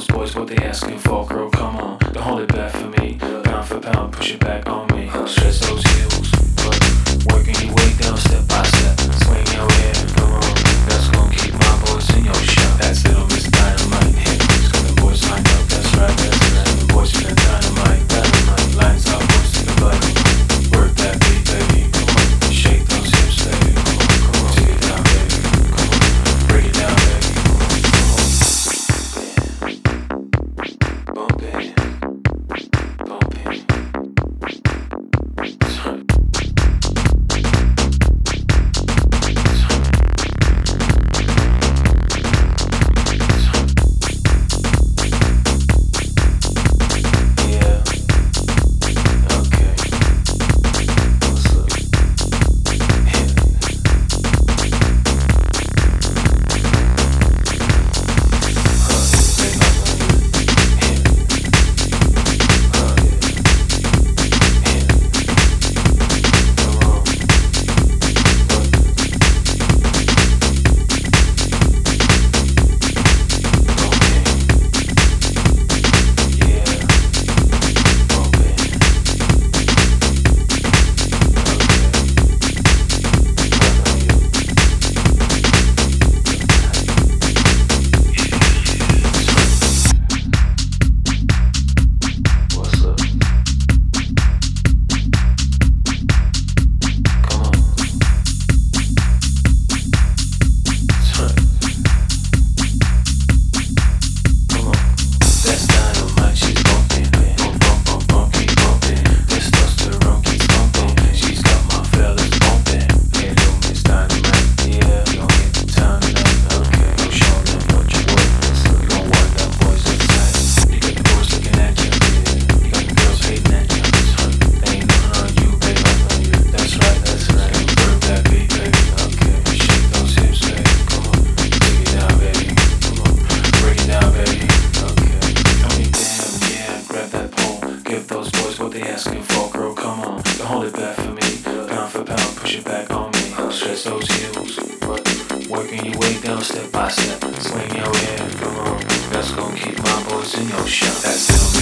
those boys what they asking for, girl, come on. Don't hold it back for me. Pound for pound, push it back on. Give those boys what they asking for, girl, come on. Don't hold it back for me. Pound for pound, push it back on me. Stretch those heels. Working your way down step by step. Swing your head, come on. That's gonna keep my boys in your shot. That's it.